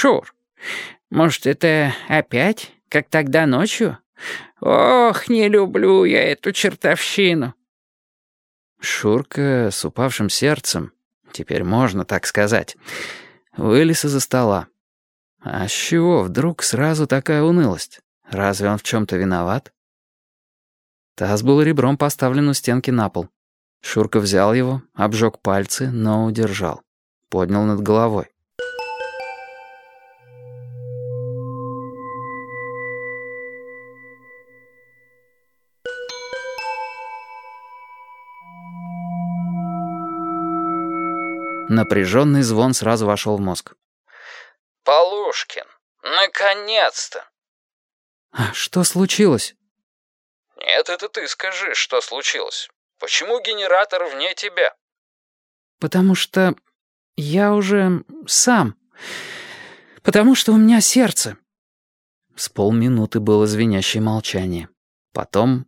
Шур, может, это опять, как тогда ночью? Ох, не люблю я эту чертовщину». Шурка с упавшим сердцем, теперь можно так сказать, вылез из-за стола. А с чего вдруг сразу такая унылость? Разве он в чем-то виноват? Таз был ребром поставлен у стенки на пол. Шурка взял его, обжег пальцы, но удержал. Поднял над головой. Напряженный звон сразу вошел в мозг. «Полушкин, наконец-то!» «А что случилось?» «Нет, это ты скажи, что случилось. Почему генератор вне тебя?» «Потому что я уже сам. Потому что у меня сердце». С полминуты было звенящее молчание. Потом...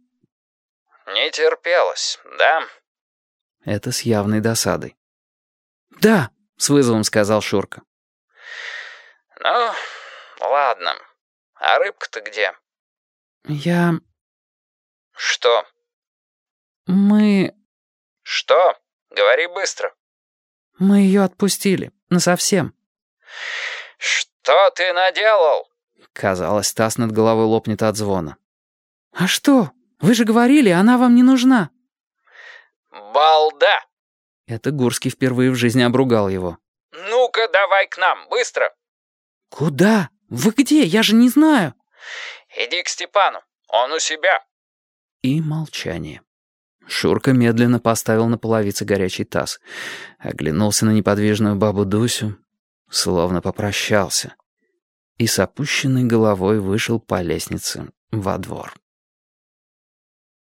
«Не терпелось, да?» Это с явной досадой. «Да», — с вызовом сказал Шурка. «Ну, ладно. А рыбка-то где?» «Я...» «Что?» «Мы...» «Что? Говори быстро». «Мы ее отпустили. Насовсем». «Что ты наделал?» Казалось, таз над головой лопнет от звона. «А что? Вы же говорили, она вам не нужна». «Балда!» Это Гурский впервые в жизни обругал его. «Ну-ка, давай к нам, быстро!» «Куда? Вы где? Я же не знаю!» «Иди к Степану, он у себя!» И молчание. Шурка медленно поставил на половице горячий таз, оглянулся на неподвижную бабу Дусю, словно попрощался, и с опущенной головой вышел по лестнице во двор.